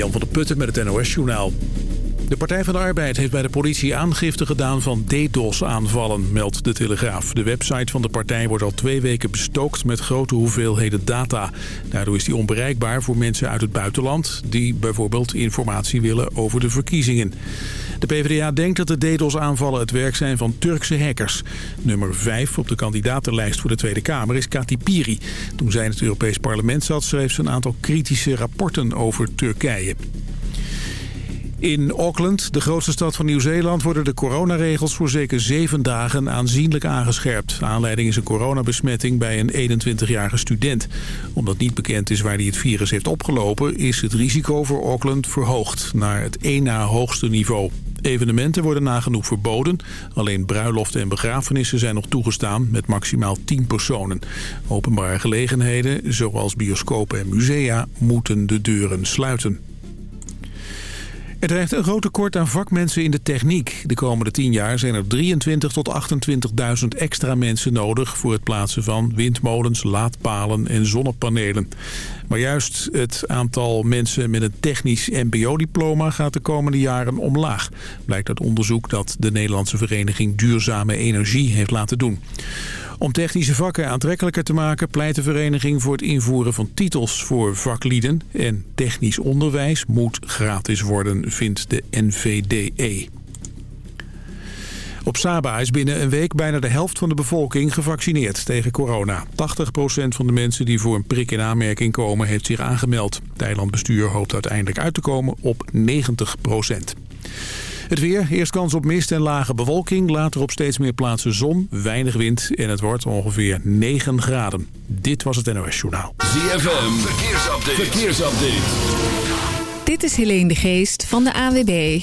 Jan van der Putten met het NOS-journaal. De Partij van de Arbeid heeft bij de politie aangifte gedaan van DDoS-aanvallen, meldt de Telegraaf. De website van de partij wordt al twee weken bestookt met grote hoeveelheden data. Daardoor is die onbereikbaar voor mensen uit het buitenland... die bijvoorbeeld informatie willen over de verkiezingen. De PvdA denkt dat de DDoS-aanvallen het werk zijn van Turkse hackers. Nummer 5 op de kandidatenlijst voor de Tweede Kamer is Kati Piri. Toen zij in het Europees Parlement zat, schreef ze een aantal kritische rapporten over Turkije. In Auckland, de grootste stad van Nieuw-Zeeland, worden de coronaregels voor zeker zeven dagen aanzienlijk aangescherpt. Aanleiding is een coronabesmetting bij een 21-jarige student. Omdat niet bekend is waar hij het virus heeft opgelopen, is het risico voor Auckland verhoogd naar het één na hoogste niveau. Evenementen worden nagenoeg verboden. Alleen bruiloften en begrafenissen zijn nog toegestaan met maximaal 10 personen. Openbare gelegenheden, zoals bioscopen en musea, moeten de deuren sluiten. Er dreigt een groot tekort aan vakmensen in de techniek. De komende 10 jaar zijn er 23 tot 28.000 extra mensen nodig... voor het plaatsen van windmolens, laadpalen en zonnepanelen. Maar juist het aantal mensen met een technisch mbo-diploma... gaat de komende jaren omlaag. Blijkt uit onderzoek dat de Nederlandse Vereniging Duurzame Energie heeft laten doen. Om technische vakken aantrekkelijker te maken pleit de vereniging voor het invoeren van titels voor vaklieden. En technisch onderwijs moet gratis worden, vindt de NVDE. Op Saba is binnen een week bijna de helft van de bevolking gevaccineerd tegen corona. 80% van de mensen die voor een prik in aanmerking komen heeft zich aangemeld. Het eilandbestuur hoopt uiteindelijk uit te komen op 90%. Het weer, eerst kans op mist en lage bewolking. Later op steeds meer plaatsen zon, weinig wind en het wordt ongeveer 9 graden. Dit was het NOS Journaal. ZFM, verkeersupdate. verkeersupdate. Dit is Helene de Geest van de AWB.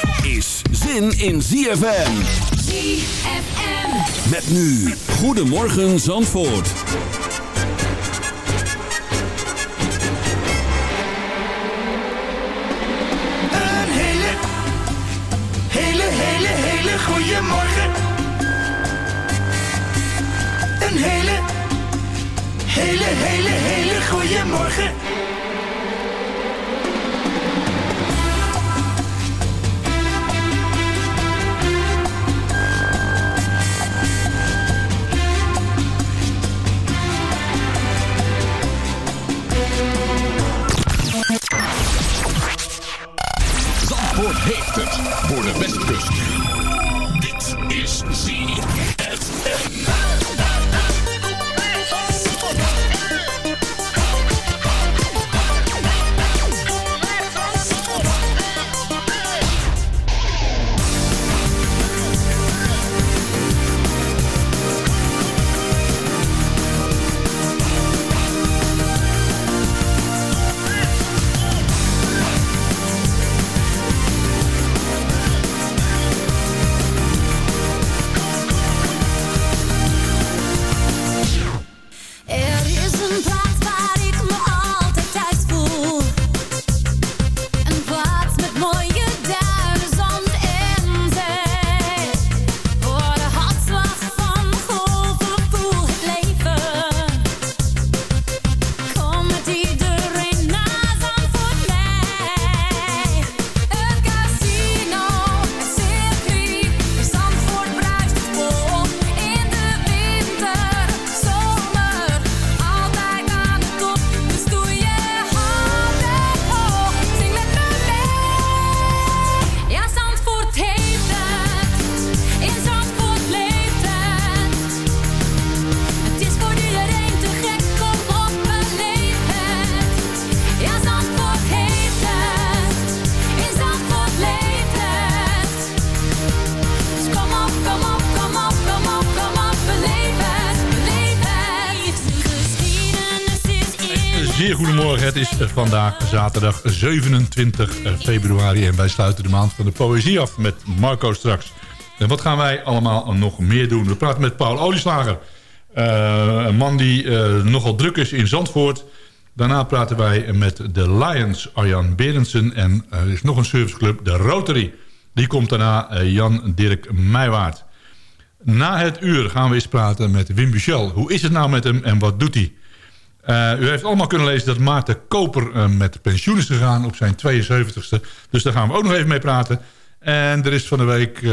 zin in ZFM. ZFM. Met nu, Goedemorgen Zandvoort. Een hele, hele, hele, hele goede morgen. Een hele, hele, hele, hele goede morgen. Vandaag zaterdag 27 eh, februari en wij sluiten de maand van de poëzie af met Marco straks. En wat gaan wij allemaal nog meer doen? We praten met Paul Olieslager, uh, een man die uh, nogal druk is in Zandvoort. Daarna praten wij met de Lions, Arjan Berendsen en er is nog een serviceclub, de Rotary. Die komt daarna Jan-Dirk Meijwaard. Na het uur gaan we eens praten met Wim Buchel. Hoe is het nou met hem en wat doet hij? Uh, u heeft allemaal kunnen lezen dat Maarten Koper uh, met pensioen is gegaan op zijn 72ste. Dus daar gaan we ook nog even mee praten. En er is van de week uh,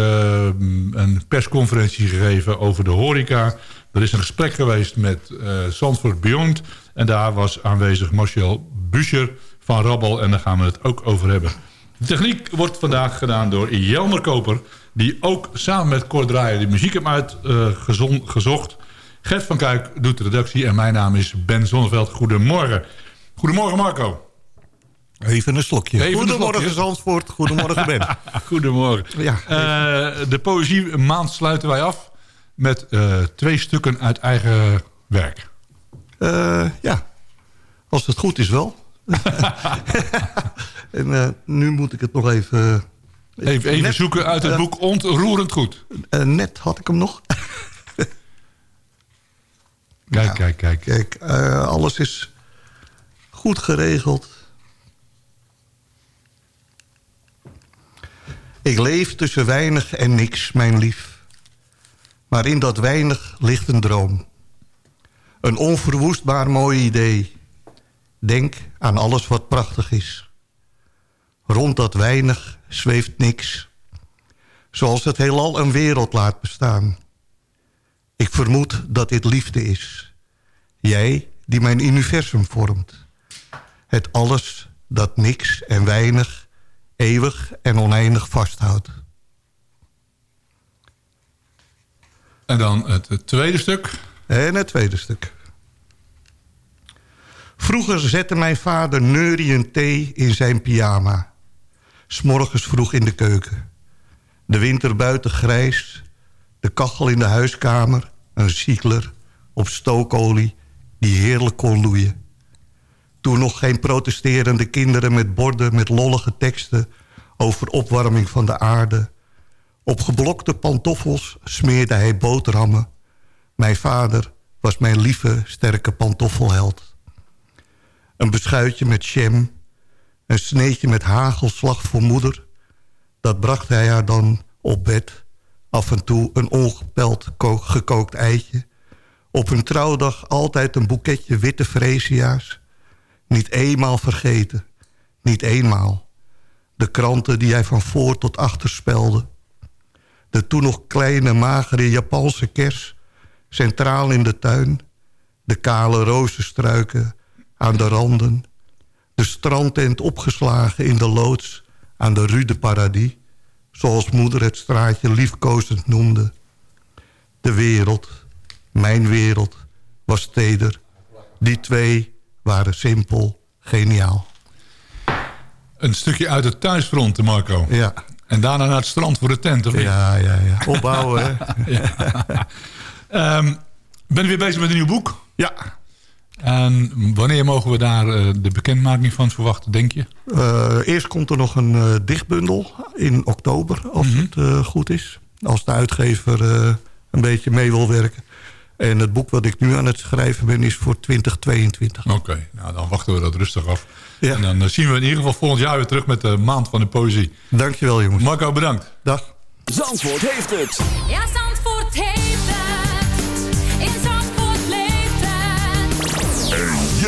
een persconferentie gegeven over de horeca. Er is een gesprek geweest met Zandvoort Beyond. En daar was aanwezig Marcel Buscher van Rabbel. En daar gaan we het ook over hebben. De techniek wordt vandaag gedaan door Jelmer Koper. Die ook samen met Cor Draaier de muziek heeft uitgezocht. Gert van Kuik doet de redactie en mijn naam is Ben Zonneveld. Goedemorgen. Goedemorgen Marco. Even een slokje. Even Goedemorgen een slokje. Zandvoort. Goedemorgen Ben. Goedemorgie. Ja, uh, de poëzie maand sluiten wij af met uh, twee stukken uit eigen werk. Uh, ja, als het goed is wel. en nu moet ik het nog even... Even, even net, zoeken uit het boek Ontroerend Goed. net had ik hem nog. Kijk, kijk, kijk. Kijk, eh, alles is goed geregeld. Ik leef tussen weinig en niks, mijn lief. Maar in dat weinig ligt een droom. Een onverwoestbaar mooi idee. Denk aan alles wat prachtig is. Rond dat weinig zweeft niks. Zoals het heelal een wereld laat bestaan. Ik vermoed dat dit liefde is. Jij die mijn universum vormt. Het alles dat niks en weinig, eeuwig en oneindig vasthoudt. En dan het, tweede stuk. En het tweede stuk. Vroeger zette mijn vader neuriënd thee in zijn pyjama. S'morgens vroeg in de keuken. De winter buiten grijs. De kachel in de huiskamer. Een ziekler op stookolie die heerlijk kon loeien. Toen nog geen protesterende kinderen met borden met lollige teksten... over opwarming van de aarde. Op geblokte pantoffels smeerde hij boterhammen. Mijn vader was mijn lieve, sterke pantoffelheld. Een beschuitje met jam, een sneetje met hagelslag voor moeder... dat bracht hij haar dan op bed. Af en toe een ongepeld gekookt eitje. Op hun trouwdag altijd een boeketje witte freesia's. Niet eenmaal vergeten, niet eenmaal. De kranten die hij van voor tot achter spelde. De toen nog kleine, magere Japanse kers... centraal in de tuin. De kale rozenstruiken aan de randen. De strandtent opgeslagen in de loods aan de Rue de Paradis... zoals moeder het straatje liefkozend noemde. De wereld, mijn wereld, was teder. Die twee waren simpel, geniaal. Een stukje uit het thuisfront, Marco. Ja, En daarna naar het strand voor de tent, of niet? ja, ja. ja. Opbouwen, hè? Ehm, ben je weer bezig met een nieuw boek? Ja. En wanneer mogen we daar eh, de bekendmaking van verwachten, denk je? Eh, eerst komt er nog een eh, dichtbundel in oktober, als het eh, goed is. Als de uitgever eh, een beetje mee wil werken. En het boek wat ik nu aan het schrijven ben is voor 2022. Oké, nou dan wachten we dat rustig af. Ja. En dan zien we in ieder geval volgend jaar weer terug met de maand van de poëzie. Dankjewel jongens. Marco, bedankt. Dag. Zandvoort heeft het. Ja, Zandvoort heeft het.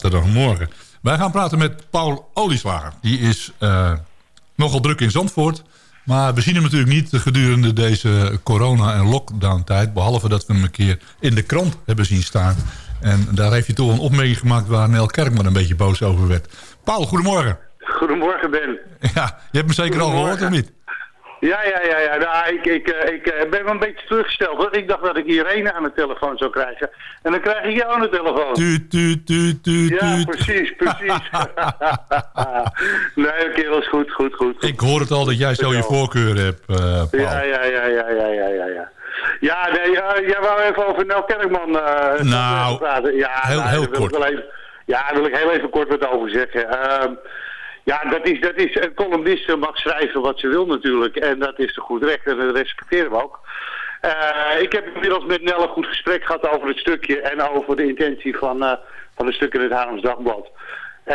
Zaterdagmorgen. Wij gaan praten met Paul Olieslager. Die is eh, nogal druk in Zandvoort. Maar we zien hem natuurlijk niet gedurende deze corona- en lockdown-tijd. Behalve dat we hem een keer in de krant hebben zien staan. En daar heeft hij toch een opmerking gemaakt waar Nel Kerkman een beetje boos over werd. Paul, goedemorgen. Goedemorgen, Ben. Ja, je hebt me zeker al gehoord, of niet? Ja, ja, ja, ja. Nou, ik, ik, eh, ik eh, ben wel een beetje teruggesteld. Hoor. Ik dacht dat ik Irene aan de telefoon zou krijgen. En dan krijg ik jou aan de telefoon. Tuut, tuut, tuut, tuut, Ja, precies, precies. nee, oké, was goed, goed, goed. goed. Ik hoor het al dat jij zo je voorkeur hebt, eh, Paul. Ja, ja, ja, ja, ja, ja, ja, ja. Ja, nee, jij wou even over Nel Kerkman Nou, praten. Ja, heel- nou, heel kort. even, ja, daar wil ik heel even kort wat over zeggen. Ja, dat is, dat is, een columnist mag schrijven wat ze wil natuurlijk. En dat is te goed recht en dat respecteren we ook. Eh, ik heb inmiddels met Nel een goed gesprek gehad over het stukje en over de intentie van, eh, van het stuk in het Haarlems Dagblad.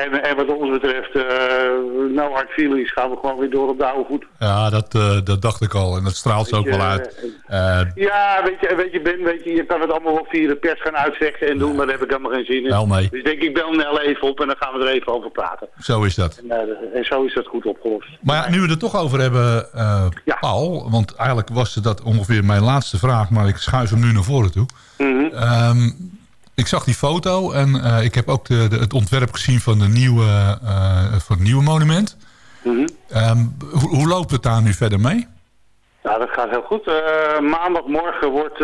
En, en wat ons betreft, eh no hard feelings, gaan we gewoon weer door op de oude voet. Ja, dat, eh, dat dacht ik al. En dat straalt ze ook wel uit. Eh, Ja, weet je, weet je, Ben, weet je, je kan het allemaal wel via de pers gaan uitvechten en doen, maar daar heb ik helemaal geen zin in. Wel nee. Dus denk ik bel Nel even op en dan gaan we er even over praten. zo is dat. En, en zo is dat goed opgelost. Maar ja, nu we het er toch over hebben, eh, Paul... want eigenlijk was dat ongeveer mijn laatste vraag... maar ik schuif hem nu naar voren toe. Ehm, ik zag die foto en eh, ik heb ook de, de- het ontwerp gezien van, de nieuwe, eh, van het nieuwe monument. Mhm. Ehm, hoe, hoe loopt het daar nu verder mee? Nou, dat gaat heel goed. Eh, maandagmorgen wordt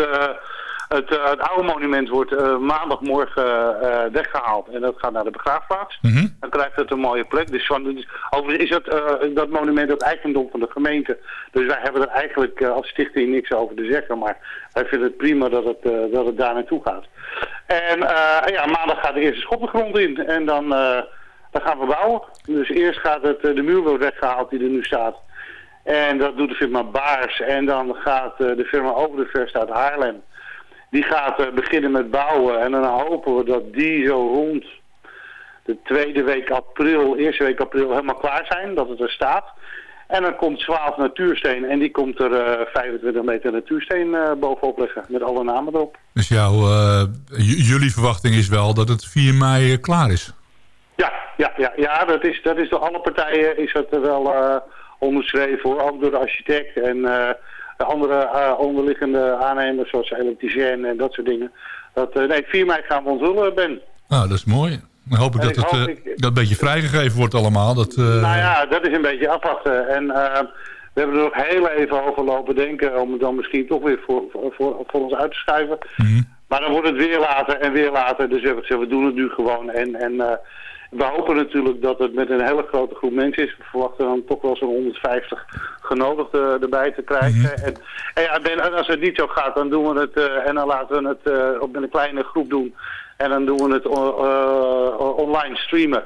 het, eh, het oude monument wordt, eh, maandagmorgen eh, weggehaald. En dat gaat naar de begraafplaats. Mhm. Dan krijgt het een mooie plek. Dus van, dus, overigens is het, eh, dat monument het eigendom van de gemeente. Dus wij hebben er eigenlijk als stichting niks over te zeggen. Maar wij vinden het prima dat het, dat het daar naartoe gaat. En ja, maandag gaat de eerste schop de grond in. En dan, dan gaan we bouwen. Dus eerst gaat het, de muur wordt weggehaald die er nu staat. En dat doet de firma Baars. En dan gaat de firma Over de Verst uit Haarlem. Die gaat eh, beginnen met bouwen. En dan hopen we dat die zo rond de tweede week april, eerste week april helemaal klaar zijn. Dat het er staat. En dan komt 12 natuursteen. En die komt er eh 25 meter natuursteen eh, bovenop leggen. Met alle namen erop. Dus jouw, eh, jullie verwachting is wel dat het 4 mei eh, klaar is? Ja, ja, ja, ja dat, is, dat is door alle partijen is dat er wel eh, onderschreven hoor. Ook door de architect en eh, de andere eh, onderliggende aannemers zoals elektricien en dat soort dingen. Dat, eh, nee, 4 mei gaan we onthullen, Ben. Nou, dat is mooi. Dan hoop ik En dat ik het eh, ik- dat een beetje vrijgegeven wordt allemaal. Dat, Nou ja, dat is een beetje afwachten. En We hebben er nog heel even over lopen denken om het dan misschien toch weer voor, voor, voor, voor ons uit te schuiven. Maar dan wordt het weer later en weer later. Dus we we doen het nu gewoon. En, en we hopen natuurlijk dat het met een hele grote groep mensen is. We verwachten dan toch wel zo'n 150 genodigden erbij te krijgen. en, en, ja, en als het niet zo gaat, dan doen we het eh, en dan laten we het eh, op een kleine groep doen. En dan doen we het eh, online streamen.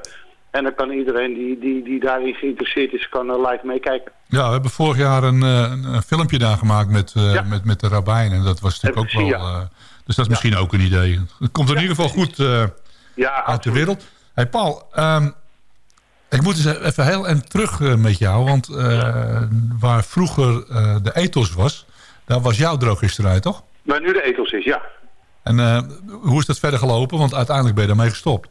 En dan kan iedereen die, die, die daarin geïnteresseerd is, kan live meekijken. Ja, we hebben vorig jaar een, een, een filmpje daar gemaakt met, eh, met, met de rabbijn. En dat was natuurlijk ook wel... dus dat is misschien ook een idee. Het komt in ieder geval goed Ja, uit de wereld. Hey Paul, ehm, ik moet eens even heel en terug eh, met jou. Want eh, waar vroeger eh, de ethos was, daar was jouw drogisterij, toch? Maar nu de ethos is, ja. En hoe is dat verder gelopen? Want uiteindelijk ben je daarmee gestopt.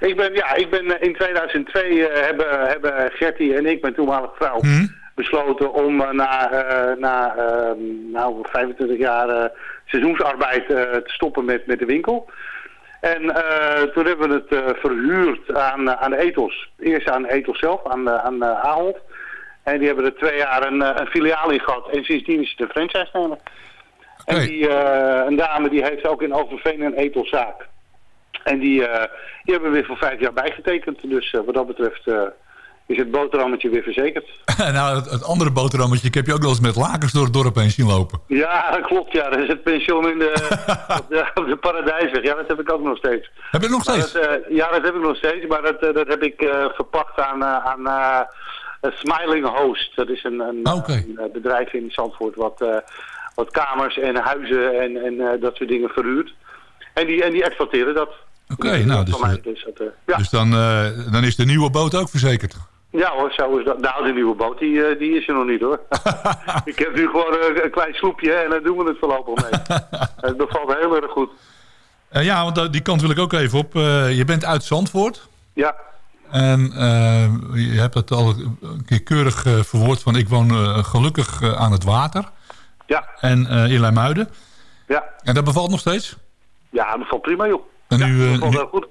Ik ben, ja, ik ben in 2002 eh, hebben, hebben Gertie en ik, mijn toenmalige vrouw, besloten om na, na ehm, nou, 25 jaar seizoensarbeid te stoppen met, met de winkel. En eh, toen hebben we het eh, verhuurd aan, eh, aan de Ethos. Eerst aan Ethos zelf, aan, aan Ahold. En die hebben er twee jaar een, een filiaal in gehad. En sindsdien is het een franchise-nemer. En die, een dame die heeft ook in Overveen een Ethoszaak. En die, die hebben we weer voor vijf jaar bijgetekend. Dus wat dat betreft is het boterhammetje weer verzekerd. nou, het, het andere boterhammetje, ik heb je ook wel eens met lakens door het dorp heen zien lopen. Ja, dat klopt. Ja, dat is het pensioen in de, op de, op de Paradijsweg. Ja, dat heb ik ook nog steeds. Heb je het nog steeds? dat, eh, ja, dat heb ik nog steeds. Maar dat, eh, dat heb ik eh, verpacht aan, aan Smiling Host. Dat is een, een, een, eh, bedrijf in Zandvoort wat, wat kamers en huizen en, en dat soort dingen verhuurt. En die, en die exploiteren dat. Oké, nou, dus, dus dat, ja. dus dan, dan is de nieuwe boot ook verzekerd. Ja hoor, zo is dat. Nou, de nieuwe boot, die, eh, die is er nog niet hoor. ik heb nu gewoon eh, een klein sloepje en daar doen we het voorlopig mee. Het bevalt heel erg goed. Eh, ja, want eh, die kant wil ik ook even op. Eh, je bent uit Zandvoort. Ja. En eh, je hebt het al een keer keurig eh, verwoord van ik woon eh, gelukkig eh, aan het water. Ja. En eh in Leimuiden. Ja. En dat bevalt nog steeds? Ja, dat valt prima joh. En nu, Dat eh, valt nu- heel goed.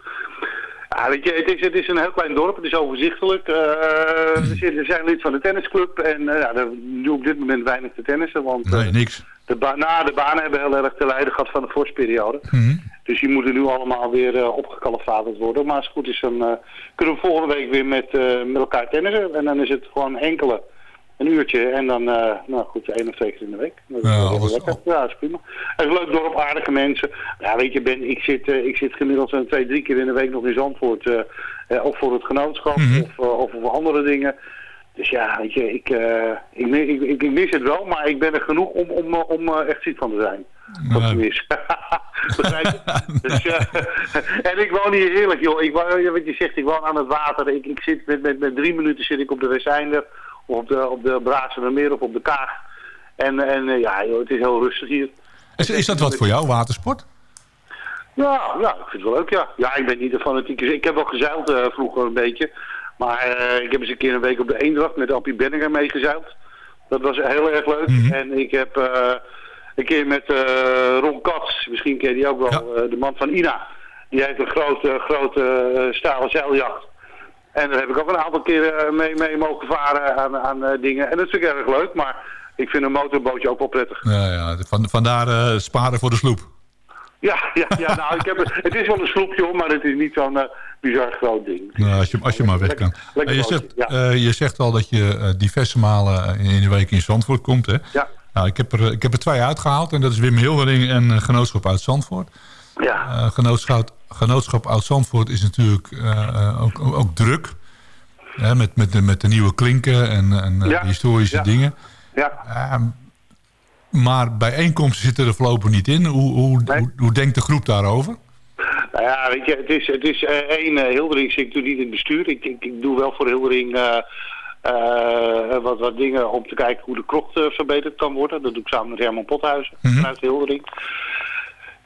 Ja, weet je, het is, het is een heel klein dorp, het is overzichtelijk. Eh, we, we zijn lid van de tennisclub en uh, ja, er- nu op dit moment weinig te tennissen. Want eh, nee, niks. de, ba na, de banen hebben heel erg te lijden gehad van de vorstperiode. Mhm. Dus die moeten nu allemaal weer uh, opgekalfaterd worden. Maar als het goed is, dan uh, kunnen we volgende week weer met, uh, met elkaar tennissen. En dan is het gewoon enkele, een uurtje. En dan, uh, nou goed, één of twee keer in de week. Dat is Ja, alles- lekker. Ja, is prima. Het is een leuk dorp, aardige mensen. Ja, weet je, Ben, ik zit, uh, ik zit gemiddeld zo'n twee, drie keer in de week nog in Zandvoort. Uh, of voor het genootschap Mhm. of, of voor andere dingen. Dus ja, weet je, ik, ik, ik, ik, ik mis het wel, maar ik ben er genoeg om, om, om echt ziek van te zijn. Wat ik mis. Begrijp je? dus, uh, en ik woon hier heerlijk, joh. Ik woon, wat je zegt, ik woon aan het water. Ik, ik zit met, met, met drie minuten zit ik op de Westeinder, of op de, op de Braatsemermeer of op de Kaag. En, en uh, ja, joh, het is heel rustig hier. Is, is dat wat voor jou, watersport? Ja, ja, ik vind het wel leuk, ja. Ja, ik ben niet een fanatieke... Ik heb wel gezeild uh, vroeger een beetje. Maar uh, ik heb eens een keer een week op de Eendracht met Appie Benninger meegezeild. Dat was heel erg leuk. Mhm. En ik heb uh, een keer met Ron Kats, misschien ken je die ook wel, ja. de man van Ina. Die heeft een grote, grote stalen zeiljacht. En daar heb ik ook een aantal keren mee, mee mogen varen aan, aan uh, dingen. En dat vind ik erg leuk, maar ik vind een motorbootje ook wel prettig. Ja, ja. Van, vandaar uh, sparen voor de sloep. Ja, ja, ja nou, ik heb, het is wel een sloepje hoor, maar het is niet zo'n uh, bizar groot ding. Nou, als, je, als je maar weg kan. Lekker, je, zegt, ja. uh, je zegt al dat je diverse malen in de week in Zandvoort komt, hè? Ja. Nou, ik, heb er, ik heb er twee uitgehaald en dat is Wim Hildering en Genootschap Oud Zandvoort. Ja. Uh, genootschap, genootschap Oud Zandvoort is natuurlijk uh, ook, ook, ook, druk. Hè, met, met, de, met de nieuwe klinken en, en ja. historische ja. dingen. Ja. maar bijeenkomsten zitten er voorlopig niet in. Hoe, hoe, nee. hoe, hoe, denkt de groep daarover? Nou ja, weet je, het is, het is uh, één, uh, Hildering zit natuurlijk niet in het bestuur. Ik, ik, ik doe wel voor Hildering uh, wat, wat dingen om te kijken hoe de krocht verbeterd kan worden. Dat doe ik samen met Herman Pothuizen Mhm. mm -hmm. vanuit Hildering.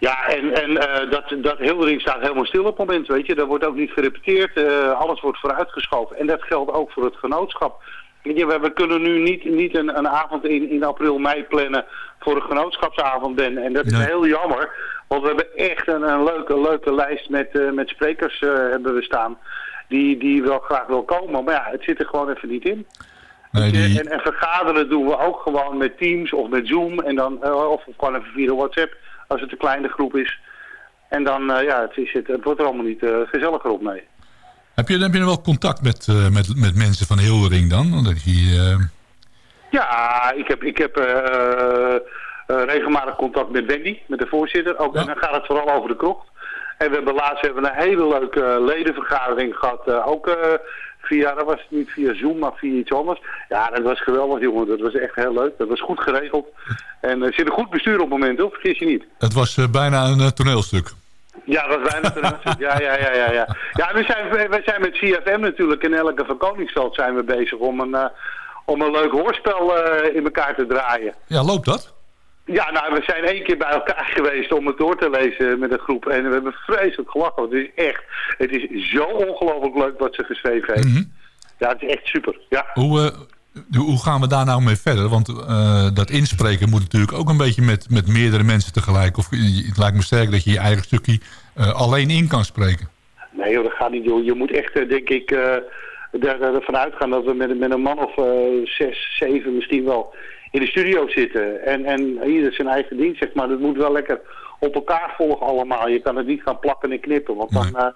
Ja, en, en uh, dat, dat Hildering staat helemaal stil op het moment, weet je. Er wordt ook niet gerepeteerd, uh, alles wordt vooruitgeschoven. En dat geldt ook voor het genootschap. We, we, kunnen nu niet, niet een, een avond in, in april, mei plannen voor een genootschapsavond. Ben. En dat is nee. heel jammer, want we hebben echt een, een leuke, leuke lijst met, uh, met sprekers hebben we staan. Die, die wel graag wil komen, maar ja, het zit er gewoon even niet in. Nee, die- En, en vergaderen doen we ook gewoon met Teams of met Zoom. En dan, eh, of gewoon even via WhatsApp, als het een kleine groep is. En dan, eh, ja, het, is het, het wordt er allemaal niet eh, gezelliger op mee. Heb je, heb je nog wel contact met, eh, met, met mensen van Hildering dan? Want je, Ja, ik heb, ik heb regelmatig contact met Wendy, met de voorzitter. Ook, En dan gaat het vooral over de krocht. En we hebben laatst hebben we een hele leuke ledenvergadering gehad. eh, ook via, dat was niet via Zoom, maar via iets anders. Ja, dat was geweldig jongen. Dat was echt heel leuk. Dat was goed geregeld. En er zit een goed bestuur op het moment, hoor. Vergis je niet. het was eh, bijna een eh, toneelstuk. Ja, dat is bijna ten Ja, ja, ja, ja. Ja, ja we, zijn, we zijn met CFM natuurlijk in elke van Koningsveld zijn we bezig om een, eh, om een leuk hoorspel eh, in elkaar te draaien. Ja, loopt dat? Ja, nou, we zijn één keer bij elkaar geweest om het door te lezen met een groep. En we hebben vreselijk gelachen. Het is echt, het is zo ongelooflijk leuk wat ze geschreven heeft. Mhm. Ja, het is echt super. Ja. Hoe, eh, hoe gaan we daar nou mee verder? Want eh, dat inspreken moet natuurlijk ook een beetje met, met meerdere mensen tegelijk. Of je- het lijkt me sterk dat je je eigen stukje eh, alleen in kan spreken. Nee joh, dat gaat niet joh. Je moet echt, eh, denk ik, eh, er- er- ervan uitgaan dat we met, met een man of eh, zes, zeven misschien wel in de studio zitten. En, en ieder zijn eigen ding, zeg maar. Dat moet wel lekker op elkaar volgen allemaal. Je kan het niet gaan plakken en knippen, want dan, eh,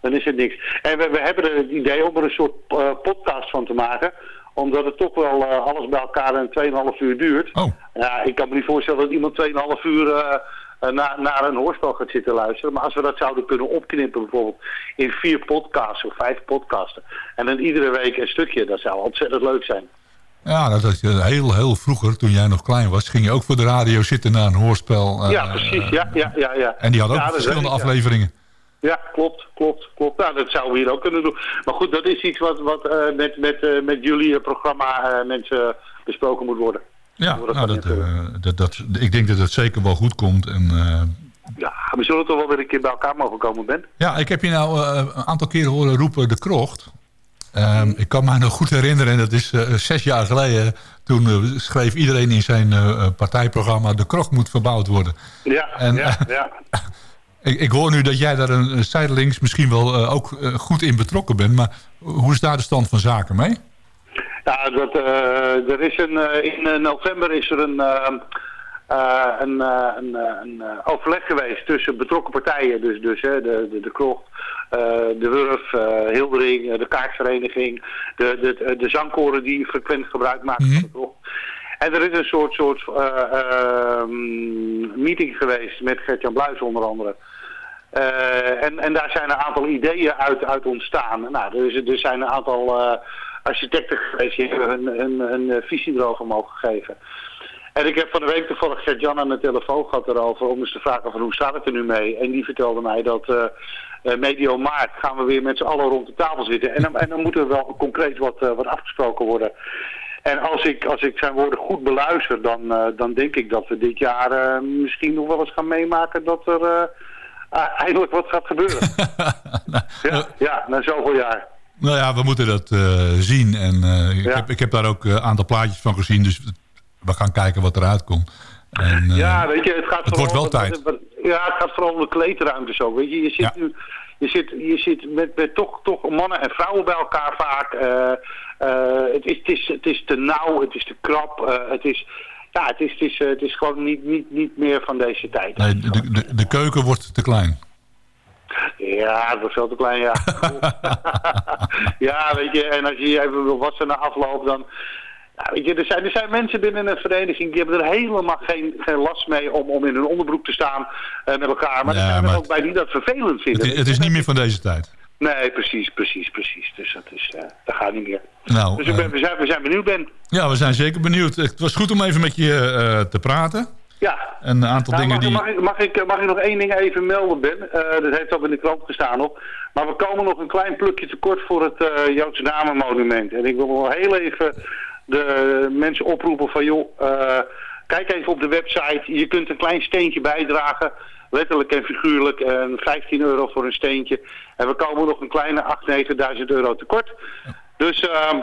dan is het niks. En we, we hebben er het idee om er een soort eh, podcast van te maken omdat het toch wel eh, alles bij elkaar een 2,5 uur duurt. Ja, ik kan me niet voorstellen dat iemand 2,5 uur naar, naar een hoorspel gaat zitten luisteren. Maar als we dat zouden kunnen opknippen bijvoorbeeld in vier podcasts of vijf podcasten. En dan iedere week een stukje, dat zou ontzettend leuk zijn. Ja, dat heel, heel vroeger, toen jij nog klein was, ging je ook voor de radio zitten naar een hoorspel. eh, ja, precies. Ja, ja, ja, ja. En die had ook Ja, verschillende ik, afleveringen. Ja, klopt, klopt, klopt. Nou, dat zouden we hier ook kunnen doen. Maar goed, dat is iets wat, wat eh, met, met, eh, met jullie programma mensen besproken moet worden. Ja, nou, dat, dat, dat, ik denk dat het zeker wel goed komt. En, Ja, we zullen toch wel weer een keer bij elkaar mogen komen, Ben. ja, ik heb je nou een aantal keren horen roepen de krocht. Ehm, ik kan me nog goed herinneren, en dat is eh, zes jaar geleden... toen eh, schreef iedereen in zijn eh, partijprogramma... de krocht moet verbouwd worden. Ja, En, ja, ja. Ik, ik hoor nu dat jij daar een, zijdelings misschien wel ook goed in betrokken bent. Maar hoe is daar de stand van zaken mee? Ja, dat, er is een, in november is er een, eh, eh, een, eh, een, eh, een eh, overleg geweest tussen betrokken partijen. Dus, dus hè, de, de, de krocht, de Wurf, Hildering, de kaartvereniging, de, de, de zangkoren die frequent gebruik maken van de krocht. En er is een soort, soort eh, ehm, meeting geweest met Gert-Jan Bluis onder andere. En, en daar zijn een aantal ideeën uit, uit ontstaan. Nou, er, is, er zijn een aantal architecten geweest die hebben hun, hun, hun visie erover mogen geven. En ik heb van de week toevallig Gert-Jan aan de telefoon gehad erover om eens te vragen van hoe staat het er nu mee. En die vertelde mij dat eh, medio maart gaan we weer met z'n allen rond de tafel zitten. En dan, en dan moet er wel concreet wat, eh, wat afgesproken worden. En als ik, als ik zijn woorden goed beluister, dan, dan denk ik dat we dit jaar misschien nog wel eens gaan meemaken dat er ah, eindelijk wat gaat gebeuren. ja, ja, na zoveel jaar. Nou ja, we moeten dat zien. En ik, heb, ik heb daar ook een aantal plaatjes van gezien. Dus we gaan kijken wat eruit komt. En, eh, Ja, weet je, het gaat het wordt vooral... wel tijd. Ja, het gaat vooral om de kleedruimtes ook. Weet je, je zit nu... Je zit, je zit met, met toch, toch mannen en vrouwen bij elkaar vaak. Eh, eh, het, is, het, is, het is te nauw, het is te krap. het, is, ja, het, is, het, is, het is gewoon niet, niet, niet meer van deze tijd. nee, de, de, de keuken wordt te klein. Ja, het wordt veel te klein, ja. ja, weet je, en als je even wil wassen na afloop, dan... Ja, weet je, er zijn, er zijn mensen binnen een vereniging die hebben er helemaal geen, geen last mee om, om in hun onderbroek te staan eh, met elkaar. Maar er Ja, zijn er maar ook bij die dat vervelend Het, vinden. is- het is niet meer van deze tijd. Nee, precies, precies, precies. Dus dat, is, eh, dat gaat niet meer. Nou, dus ik ben, eh, we, zijn, we zijn benieuwd, Ben. ja, we zijn zeker benieuwd. Het was goed om even met je te praten. Ja. En een aantal Nou, dingen mag, die... mag, ik, mag, ik, mag ik nog één ding even melden, Ben? Dat heeft ook in de krant gestaan op. Maar we komen nog een klein plukje tekort voor het eh Joodse Namenmonument. En ik wil wel heel even de mensen oproepen van... joh, eh, kijk even op de website. Je kunt een klein steentje bijdragen. Letterlijk en figuurlijk. En 15 euro voor een steentje. En we komen nog een kleine 8.000, 9.000 euro tekort. Dus... ehm,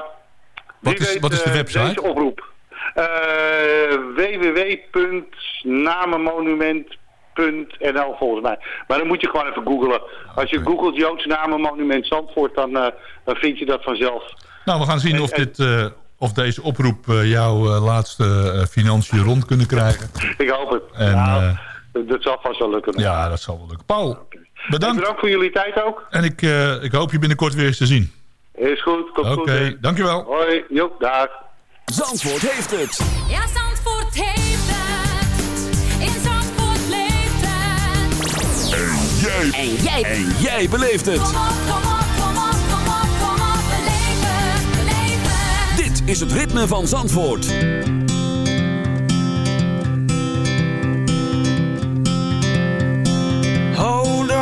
Wat is- weet, wat is de eh, website? Deze oproep. Eh, www.namenmonument.nl volgens mij. Maar dan moet je gewoon even googlen. Als je googelt Joods Namenmonument Zandvoort, dan, dan vind je dat vanzelf. Nou, we gaan zien En- of dit, of deze oproep eh, jouw eh, laatste eh, financiën rond kunnen krijgen. Ik hoop het. En, Nou, dat, zal vast wel lukken. ja, dat zal wel lukken. Paul, bedankt. Bedankt voor jullie tijd ook. En ik, eh, ik hoop je binnenkort weer eens te zien. Is goed, komt Oké, goed. hè. dankjewel. Hoi, joep, dag. Zandvoort heeft het. Ja, Zandvoort heeft het. In Zandvoort leeft het. En jij. En jij. En jij beleeft het. Kom op, kom op, is het ritme van Zandvoort. Hold on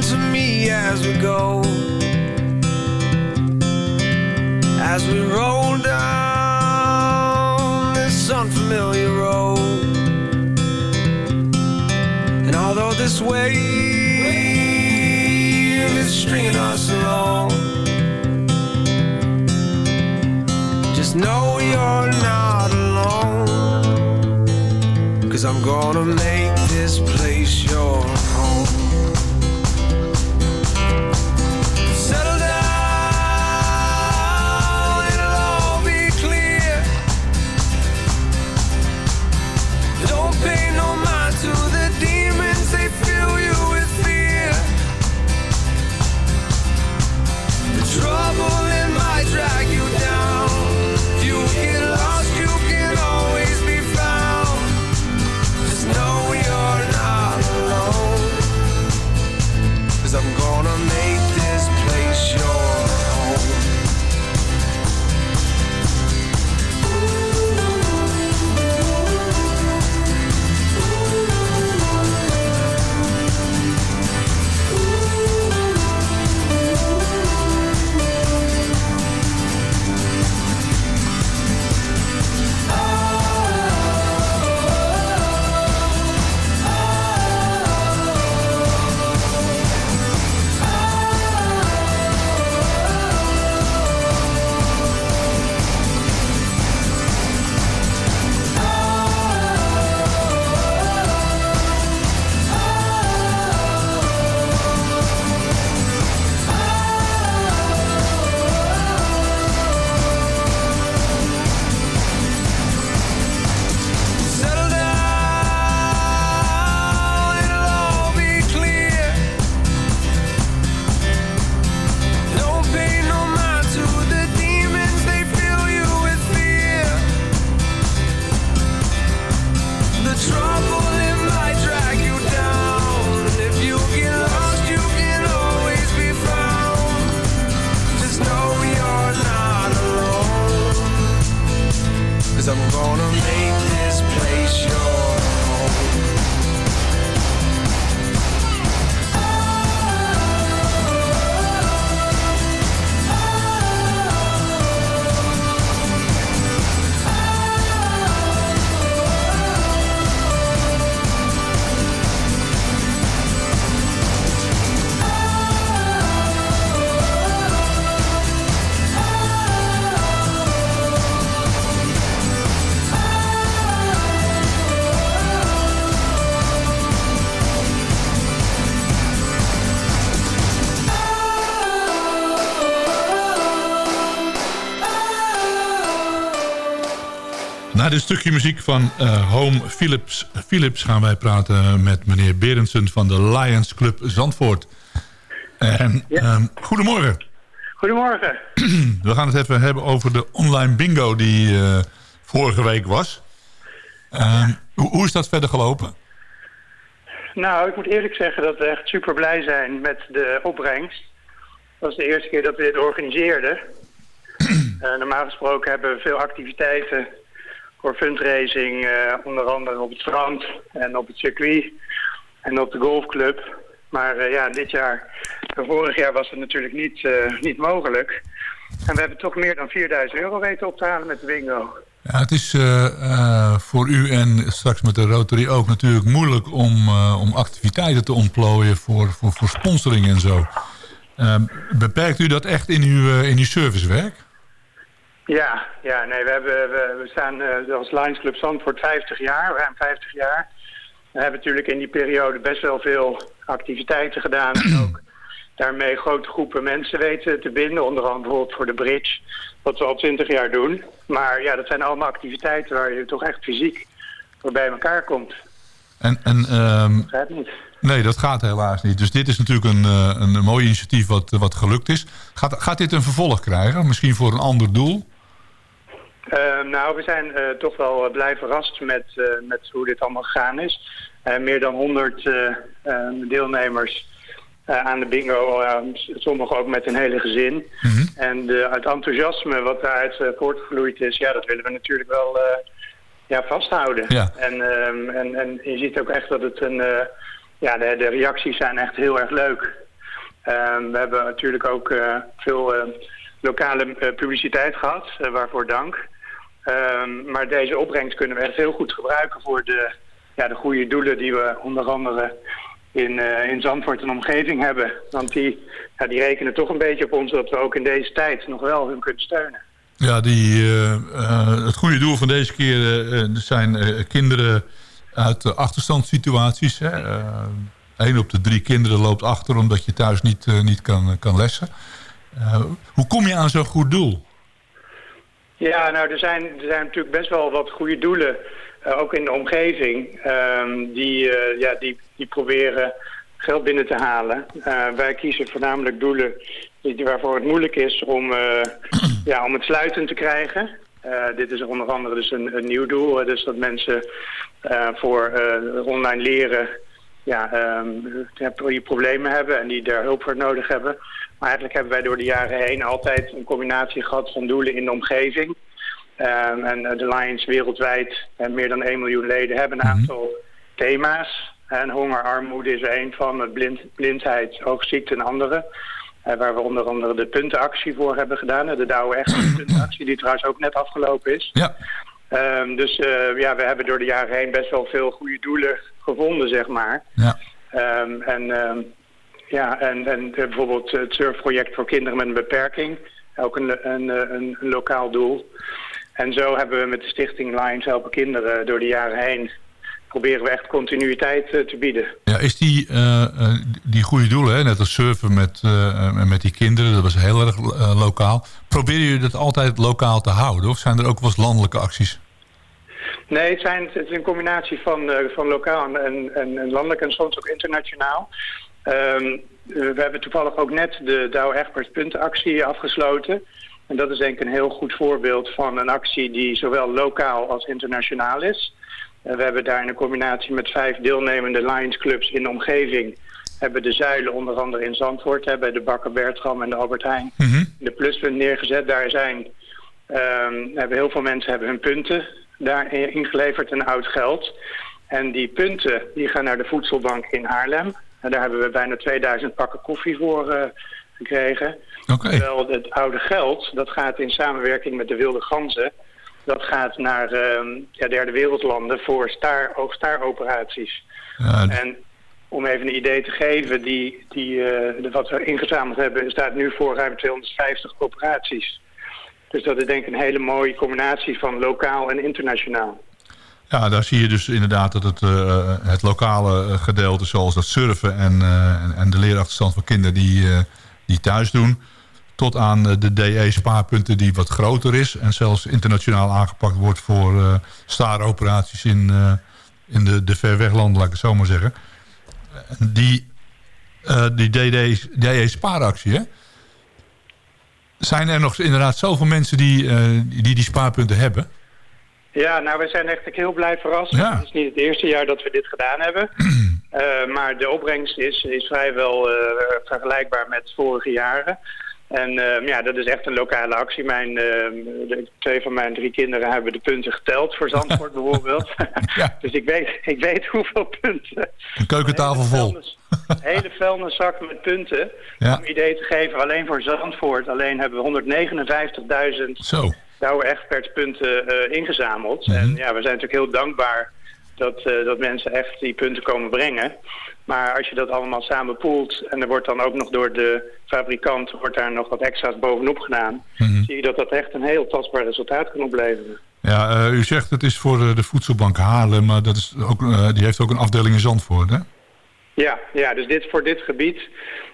to me as we go. As we roll down this unfamiliar road. And although this wave is stringing us along, know you're not alone. Cause I'm gonna make this place your home. Settle down, it'll all be clear. Don't pay no mind to Na dit stukje muziek van eh, Home Philips, Philips gaan wij praten met meneer Berendsen van de Lions Club Zandvoort. En, ehm, goedemorgen. Goedemorgen. We gaan het even hebben over de online bingo die eh, vorige week was. Ehm, hoe, hoe is dat verder gelopen? Nou, ik moet eerlijk zeggen dat we echt super blij zijn met de opbrengst. Dat was de eerste keer dat we dit organiseerden. Eh, normaal gesproken hebben we veel activiteiten voor fundraising, eh, onder andere op het strand en op het circuit en op de golfclub. Maar eh, ja, dit jaar, en vorig jaar was het natuurlijk niet, eh, niet mogelijk. En we hebben toch meer dan 4000 euro weten op te halen met de bingo. Ja, het is eh, eh, voor u en straks met de Rotary ook natuurlijk moeilijk om, eh, om activiteiten te ontplooien voor, voor, voor sponsoring en zo. Beperkt u dat echt in uw, eh, in uw servicewerk? Ja, ja, nee, we, hebben, we, we staan eh, als Lions Club Zandvoort 50 jaar, ruim 50 jaar. We hebben natuurlijk in die periode best wel veel activiteiten gedaan. En ook daarmee grote groepen mensen weten te binden. Onder andere bijvoorbeeld voor de bridge, wat we al twintig jaar doen. Maar ja, dat zijn allemaal activiteiten waar je toch echt fysiek voor bij elkaar komt. En, en, ehm, Dat gaat niet. nee, dat gaat helaas niet. Dus dit is natuurlijk een, eh, een mooi initiatief wat, wat gelukt is. Gaat, gaat dit een vervolg krijgen? Misschien voor een ander doel? Eh, nou, we zijn eh, toch wel eh, blij verrast met, met hoe dit allemaal gegaan is. Meer dan 100 eh, eh, deelnemers aan de bingo, sommigen ook met een hele gezin. En de, het enthousiasme wat daaruit voortgevloeid is, ja, dat willen we natuurlijk wel ja, vasthouden. Ja. En, ehm, en, en je ziet ook echt dat het een... ja, de, de reacties zijn echt heel erg leuk. Ehm, we hebben natuurlijk ook veel lokale publiciteit gehad, eh, waarvoor dank. Ehm, maar deze opbrengst kunnen we echt heel goed gebruiken voor de, ja, de goede doelen die we onder andere in, eh, in Zandvoort en omgeving hebben. Want die, ja, die rekenen toch een beetje op ons dat we ook in deze tijd nog wel hun kunnen steunen. Ja, die, eh, eh, het goede doel van deze keer zijn kinderen uit achterstandssituaties. Eén op de drie kinderen loopt achter omdat je thuis niet, niet kan, kan lessen. Hoe kom je aan zo'n goed doel? Ja, nou, er zijn, er zijn natuurlijk best wel wat goede doelen, eh, ook in de omgeving, ehm, die, eh, ja, die, die proberen geld binnen te halen. Eh, wij kiezen voornamelijk doelen waarvoor het moeilijk is om, ja, om het sluiten te krijgen. Dit is onder andere dus een, een nieuw doel, dus dat mensen voor online leren ja, ehm, die problemen hebben en die daar hulp voor nodig hebben. Maar eigenlijk hebben wij door de jaren heen altijd een combinatie gehad van doelen in de omgeving. Ehm, en eh, de Lions wereldwijd, en meer dan 1 miljoen leden, hebben een aantal thema's. En honger, armoede is er een van, blind, blindheid, oogziekte en andere. Eh, waar we onder andere de puntenactie voor hebben gedaan. eh, De Douwe Echt puntenactie, die trouwens ook net afgelopen is. Ja. Ehm, dus eh, ja, we hebben door de jaren heen best wel veel goede doelen gevonden, zeg maar. Ja. Ehm, en ja, en, en eh, bijvoorbeeld het surfproject voor kinderen met een beperking. Ook een, een, eh, een, een lokaal doel. En zo hebben we met de stichting Lions Helpen Kinderen door de jaren heen... proberen we echt continuïteit eh, te bieden. Ja, is die, die goede doelen, hè, net als surfen met, met die kinderen, dat was heel erg lokaal. Proberen jullie dat altijd lokaal te houden? Of zijn er ook wel eens landelijke acties? Nee, het, zijn, het is een combinatie van, van lokaal en, en, en landelijk en soms ook internationaal. Ehm, eh, we hebben toevallig ook net de Douwe Egberts puntenactie afgesloten. En dat is denk ik een heel goed voorbeeld van een actie die zowel lokaal als internationaal is. We hebben daar in een combinatie met vijf deelnemende Lions clubs in de omgeving... hebben de zuilen onder andere in Zandvoort, hè, bij de Bakker Bertram en de Albert Heijn... de pluspunt neergezet. Daar zijn, ehm, hebben heel veel mensen hebben hun punten daar ingeleverd en oud geld. En die punten die gaan naar de voedselbank in Haarlem. En daar hebben we bijna 2000 pakken koffie voor eh, gekregen. Terwijl het oude geld, dat gaat in samenwerking met de wilde ganzen... dat gaat naar ehm, ja, derde wereldlanden voor staar, oogstaaroperaties. En om even een idee te geven, die, die, eh, wat we ingezameld hebben... staat nu voor ruim 250 operaties. Dus dat is denk ik een hele mooie combinatie van lokaal en internationaal. Ja, daar zie je dus inderdaad dat het, eh, het lokale eh, gedeelte, zoals dat surfen en, eh, en, en de leerachterstand van kinderen die, die thuis doen, tot aan de DE-spaarpunten die wat groter is en zelfs internationaal aangepakt wordt voor staaroperaties in, in de, de ver weglanden, laat ik het zo maar zeggen. En Die, die DE-spaaractie, hè? Zijn er nog inderdaad zoveel mensen die die, die spaarpunten hebben? Ja, nou, we zijn echt heel blij verrast. Ja. Het is niet het eerste jaar dat we dit gedaan hebben. Eh, maar de opbrengst is, is vrijwel eh, vergelijkbaar met vorige jaren. En eh, ja, dat is echt een lokale actie. Mijn, eh, de, twee van mijn drie kinderen hebben de punten geteld voor Zandvoort bijvoorbeeld. dus ik weet, ik weet hoeveel punten. Een keukentafel vol. Een hele vuilniszakken met punten. Ja. Om idee te geven, alleen voor Zandvoort alleen hebben we 159.000 Zo. Douwe expertspunten eh, ingezameld. Mhm. En ja, we zijn natuurlijk heel dankbaar dat, eh, dat mensen echt die punten komen brengen. Maar als je dat allemaal samen poelt en er wordt dan ook nog door de fabrikant wordt daar nog wat extra's bovenop gedaan, Mhm. zie je dat dat echt een heel tastbaar resultaat kan opleveren. Ja, eh, u zegt het is voor de voedselbank Haarlem, maar dat is ook, die heeft ook een afdeling in Zandvoort, hè? Ja, ja, dus dit voor dit gebied.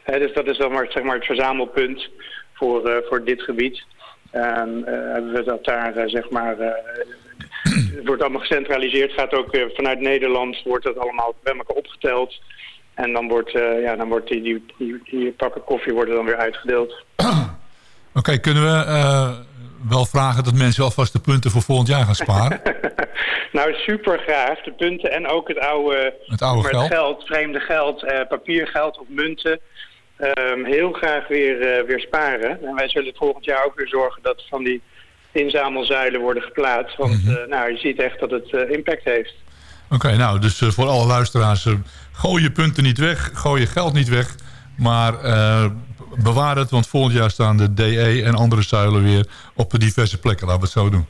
eh, dus dat is dan maar, zeg maar het verzamelpunt voor, voor dit gebied. En eh, hebben we dat daar, eh, zeg maar, eh, het wordt allemaal gecentraliseerd. Gaat ook vanuit Nederland, wordt dat allemaal bij elkaar opgeteld. En dan wordt, ja, dan wordt die, die, die, die pakken koffie worden dan weer uitgedeeld. Oké, kunnen we wel vragen dat mensen alvast de punten voor volgend jaar gaan sparen? Nou, super graag. De punten en ook het oude, Het oude maar geld. vreemde geld, eh, papiergeld of munten. Ehm, heel graag weer, eh, weer sparen. En wij zullen volgend jaar ook weer zorgen dat van die inzamelzuilen worden geplaatst. Want Mhm. eh, nou, je ziet echt dat het eh, impact heeft. Oké, nou, dus voor alle luisteraars, gooi je punten niet weg, gooi je geld niet weg, maar bewaar het, want volgend jaar staan de DE en andere zuilen weer op de diverse plekken. Laten we het zo doen.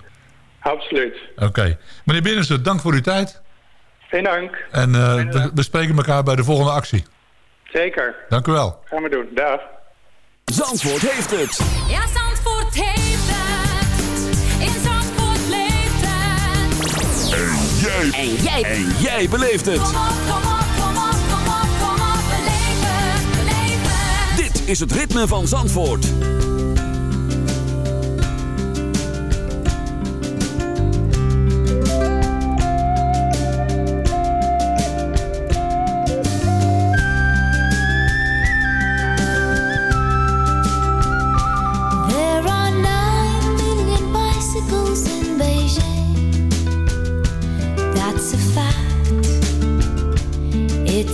Absoluut. Oké. Meneer Binnense, dank voor uw tijd. Geen dank. En eh, we, we spreken elkaar bij de volgende actie. Zeker. Dank u wel. Gaan we doen. Dag. Zandvoort heeft het. Ja, Zandvoort heeft het. In Zandvoort leeft het. En jij. En jij. En jij beleeft het. Kom op, kom op, kom op, kom op, kom op. Beleef het, beleef het. Dit is het ritme van Zandvoort.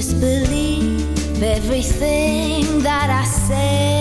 just believe everything that I say.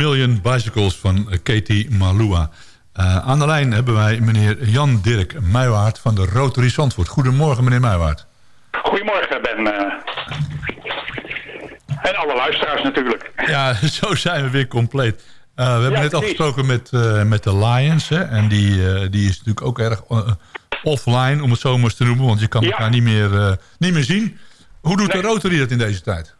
Million Bicycles van Katie Malua. Eh, aan de lijn hebben wij meneer Jan Dirk Meijwaard van de Rotary Zandvoort. Goedemorgen meneer Meijwaard. Goedemorgen, Ben. eh. en alle luisteraars natuurlijk. Ja, zo zijn we weer compleet. Eh, we hebben Ja, net al precies. gesproken met, met de Lions. Hè, en die, die is natuurlijk ook erg offline, om het zo maar eens te noemen. Want je kan Ja. elkaar niet meer, niet meer zien. Hoe doet de Rotary dat in deze tijd?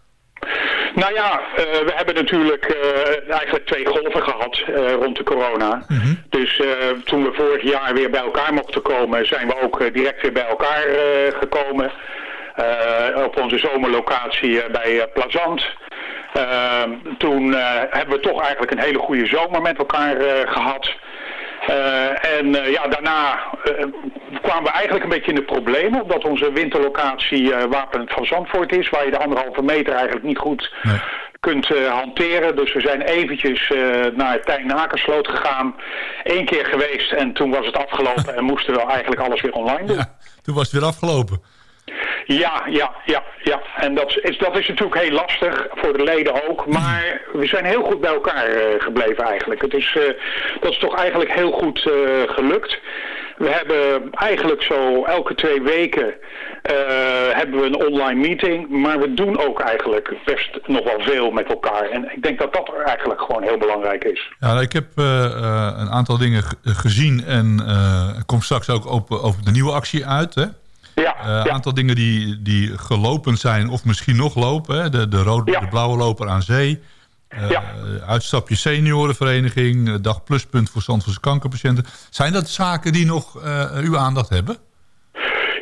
Nou ja, eh, we hebben natuurlijk eh, eigenlijk twee golven gehad eh, rond de corona. Dus eh, toen we vorig jaar weer bij elkaar mochten komen, zijn we ook direct weer bij elkaar gekomen. Op onze zomerlocatie bij Plazant. Toen hebben we toch eigenlijk een hele goede zomer met elkaar eh, gehad. Eh, en eh, ja, daarna eh, kwamen we eigenlijk een beetje in de problemen, omdat onze winterlocatie eh Wapen van Zandvoort is, waar je de anderhalve meter eigenlijk niet goed kunt hanteren. Dus we zijn eventjes naar Tijn Nakersloot gegaan, Eén keer geweest en toen was het afgelopen en moesten we eigenlijk alles weer online doen. Toen was het weer afgelopen. Ja, ja, ja, ja. En dat is, dat is natuurlijk heel lastig voor de leden ook. Maar we zijn heel goed bij elkaar eh, gebleven eigenlijk. Het is, eh, dat is toch eigenlijk heel goed eh, gelukt. We hebben eigenlijk zo elke twee weken hebben we een online meeting. Maar we doen ook eigenlijk best nog wel veel met elkaar. En ik denk dat dat eigenlijk gewoon heel belangrijk is. Ja, nou, ik heb een aantal dingen gezien en komt straks ook op, over de nieuwe actie uit. Hè? Ja, Een aantal dingen die, die gelopen zijn of misschien nog lopen. Hè? De, de, rode, de blauwe loper aan zee. Eh, Uitstapje seniorenvereniging. eh, Dag pluspunt voor Zandvoortse kankerpatiënten. Zijn dat zaken die nog eh, uw aandacht hebben?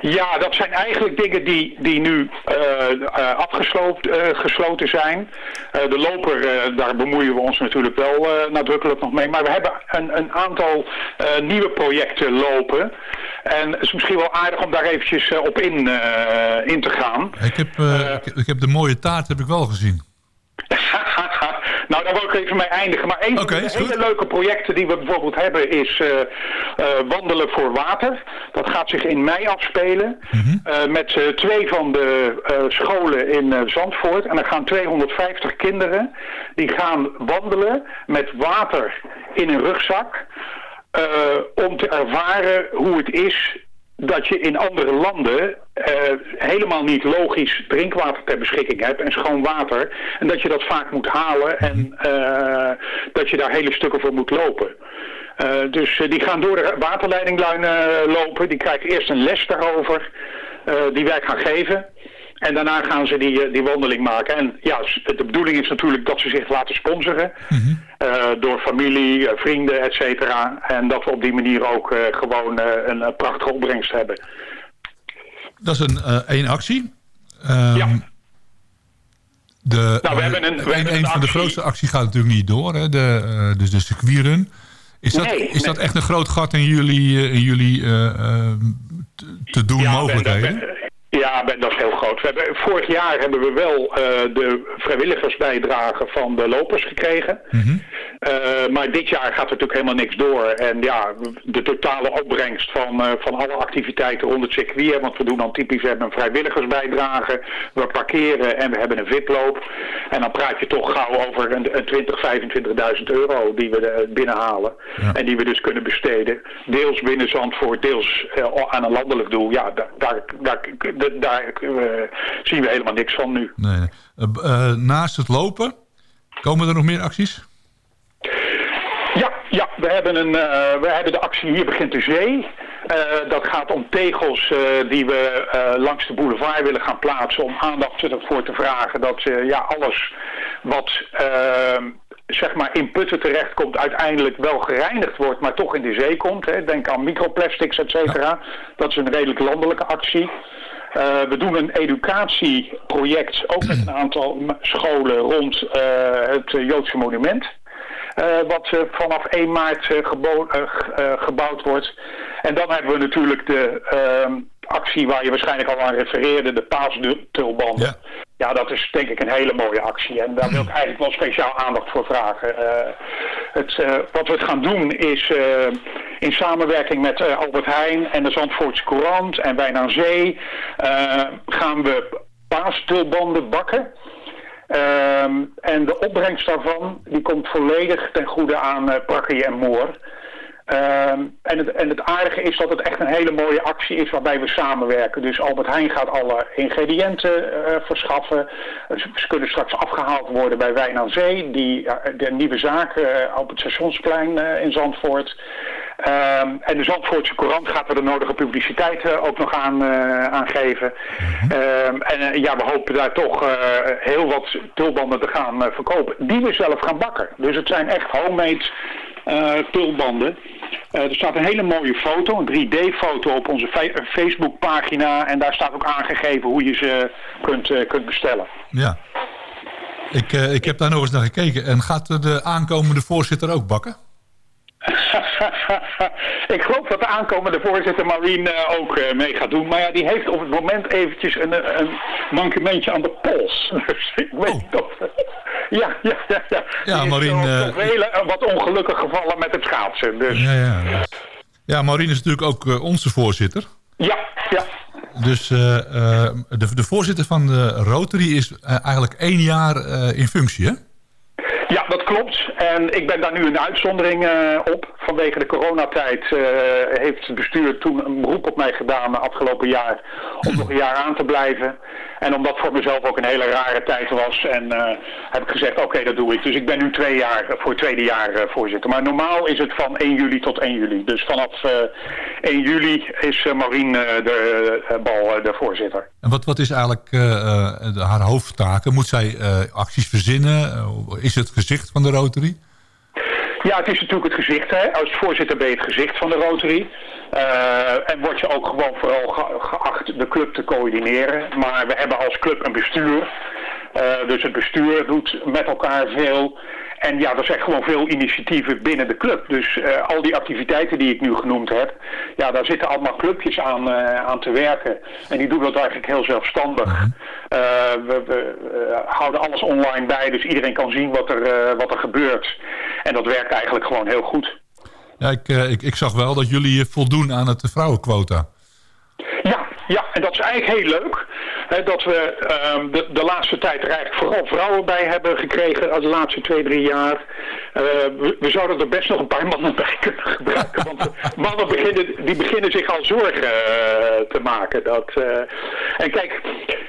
Ja, dat zijn eigenlijk dingen die, die nu eh, eh, afgesloten gesloten zijn. Eh, de loper, eh, daar bemoeien we ons natuurlijk wel eh, nadrukkelijk nog mee. Maar we hebben een, een aantal eh, nieuwe projecten lopen. En het is misschien wel aardig om daar eventjes eh, op in, eh, in te gaan. Ik heb, eh, ik, ik heb de mooie taart heb ik wel gezien. Nou, daar wil ik even mee eindigen. Maar een van de hele leuke projecten die we bijvoorbeeld hebben is eh, eh, Wandelen voor Water. Dat gaat zich in mei afspelen. eh, met twee van de scholen in Zandvoort. En er gaan 250 kinderen die gaan wandelen met water in een rugzak. om te ervaren hoe het is dat je in andere landen eh, helemaal niet logisch drinkwater ter beschikking hebt en schoon water. En dat je dat vaak moet halen en eh, dat je daar hele stukken voor moet lopen. Eh, dus die gaan door de waterleidingluinen lopen. Die krijgen eerst een les daarover die wij gaan geven. En daarna gaan ze die, eh, die wandeling maken. En ja, de bedoeling is natuurlijk dat ze zich laten sponsoren. eh, door familie, eh, vrienden, et cetera. En dat we op die manier ook gewoon een prachtige opbrengst hebben. Dat is een één actie. Ehm, De, Nou, we hebben een- we een, hebben een een van de grootste acties gaat natuurlijk niet door. Hè? De, dus de circuitrun. Is dat, Nee, is dat echt een groot gat in jullie, in jullie te, te doen Ja, mogelijkheden? Ben, ben- ja, dat is heel groot. We hebben, vorig jaar hebben we wel eh, de vrijwilligersbijdrage van de lopers gekregen. Eh, maar dit jaar gaat er natuurlijk helemaal niks door. En ja, de totale opbrengst van, eh, van alle activiteiten rond het circuit. Want we doen dan typisch we hebben een vrijwilligersbijdrage. We parkeren en we hebben een VIP-loop. En dan praat je toch gauw over een, een 20, 25.000 euro die we binnenhalen. En die we dus kunnen besteden. Deels binnen Zandvoort, deels aan een landelijk doel. Ja, daar, daar, daar, daar, daar, eh, zien we helemaal niks van nu. Nee. nee. Eh, eh, naast het lopen, komen er nog meer acties? Ja, ja we, hebben een, we hebben de actie Hier begint de zee. Dat gaat om tegels die we langs de boulevard willen gaan plaatsen om aandacht ervoor te vragen dat ja, alles wat eh, zeg maar in putten terechtkomt uiteindelijk wel gereinigd wordt, maar toch in de zee komt. Hè. Denk aan microplastics, et cetera. Dat is een redelijk landelijke actie. Eh, we doen een educatieproject, ook met een aantal scholen rond eh, het Joodse monument. Eh, wat vanaf 1 maart gebouwd wordt. En dan hebben we natuurlijk de ehm, actie waar je waarschijnlijk al aan refereerde, de paastulbanden. Ja. dat is denk ik een hele mooie actie. En daar wil ik eigenlijk wel speciaal aandacht voor vragen. Eh, het, eh, wat we gaan doen is eh, in samenwerking met Albert Heijn en de Zandvoortse Courant en Wijn aan Zee... gaan we paastulbanden bakken. Ehm, en de opbrengst daarvan die komt volledig ten goede aan eh Prakkie en Moor. Ehm, en, het, en het aardige is dat het echt een hele mooie actie is waarbij we samenwerken. Dus Albert Heijn gaat alle ingrediënten eh, verschaffen. Ze, ze kunnen straks afgehaald worden bij Wijn aan Zee, die, ja, de nieuwe zaak eh, op het stationsplein eh, in Zandvoort. Ehm, en de Zandvoortse Courant gaat er de nodige publiciteit eh, ook nog aan, eh, aan geven. Ehm, en eh, ja, we hopen daar toch eh, heel wat tulbanden te gaan eh, verkopen. Die we zelf gaan bakken. Dus het zijn echt homemade eh tulbanden. Eh, er staat een hele mooie foto, een 3D-foto op onze fe- Facebookpagina. En daar staat ook aangegeven hoe je ze kunt, eh, kunt bestellen. Ja. Ik, eh, ik heb daar nog eens naar gekeken. En gaat de aankomende voorzitter ook bakken? ik geloof dat de aankomende voorzitter Marien eh, ook eh, mee gaat doen. Maar ja, die heeft op het moment eventjes een, een mankementje aan de pols. Dus ik weet niet of... ja, ja, ja. Ja, Ja, Marien, eh, wat ongelukkig gevallen met het schaatsen. Dus Ja, ja. Ja, Maureen is natuurlijk ook eh, onze voorzitter. ja, ja. Dus eh, eh, de, de voorzitter van de Rotary is eh, eigenlijk één jaar eh, in functie, hè? Ja, dat klopt. En ik ben daar nu een uitzondering eh, op. Vanwege de coronatijd eh, heeft het bestuur toen een beroep op mij gedaan afgelopen jaar om nog een jaar aan te blijven. En omdat voor mezelf ook een hele rare tijd was en eh, heb ik gezegd oké dat doe ik. Dus ik ben nu twee jaar eh, voor het tweede jaar voorzitter. Maar normaal is het van 1 juli tot 1 juli. Dus vanaf eh 1 juli is Maureen de, Bal de voorzitter. En wat, wat is eigenlijk haar hoofdtaken? Moet zij acties verzinnen? Is het gezicht van de Rotary? Ja, het is natuurlijk het gezicht. Hè. Als voorzitter ben je het gezicht van de Rotary. Eh, en word je ook gewoon vooral ge- geacht de club te coördineren. Maar we hebben als club een bestuur. Eh, dus het bestuur doet met elkaar veel. En ja, er zijn gewoon veel initiatieven binnen de club. Dus eh, al die activiteiten die ik nu genoemd heb, ja, daar zitten allemaal clubjes aan, eh, aan te werken. En die doen dat eigenlijk heel zelfstandig. Eh, we we houden alles online bij, dus iedereen kan zien wat er, wat er gebeurt. En dat werkt eigenlijk gewoon heel goed. Ja, ik, ik, ik zag wel dat jullie voldoen aan het vrouwenquota. Ja, ja, en dat is eigenlijk heel leuk. Hè, dat we ehm, de, de laatste tijd er eigenlijk vooral vrouwen bij hebben gekregen. De laatste twee, drie jaar. Eh, we, we zouden er best nog een paar mannen bij kunnen gebruiken. Want mannen beginnen, die beginnen zich al zorgen eh, te maken. Dat, eh, en kijk,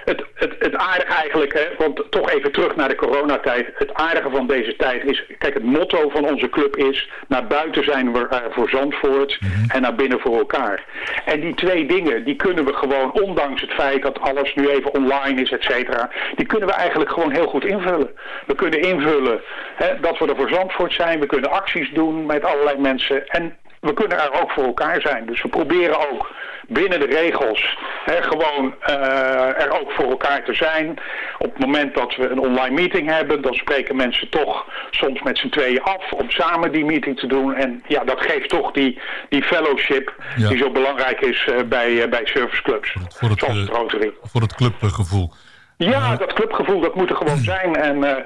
het, het, het aardige eigenlijk, hè, want toch even terug naar de coronatijd. Het aardige van deze tijd is, kijk het motto van onze club is... naar buiten zijn we voor Zandvoort en naar binnen voor elkaar. En die twee dingen, die kunnen we gewoon, ondanks het feit dat alles nu even online is, et cetera... die kunnen we eigenlijk gewoon heel goed invullen. We kunnen invullen hè, dat we er voor Zandvoort zijn. We kunnen acties doen met allerlei mensen. En we kunnen er ook voor elkaar zijn. Dus we proberen ook binnen de regels hè, gewoon eh, er ook voor elkaar te zijn. Op het moment dat we een online meeting hebben, dan spreken mensen toch soms met z'n tweeën af om samen die meeting te doen. En ja, dat geeft toch die, die fellowship Ja. die zo belangrijk is eh, bij, eh, bij serviceclubs. Voor het, eh, het voor het clubgevoel. Ja, dat clubgevoel, dat moet er gewoon zijn. En eh,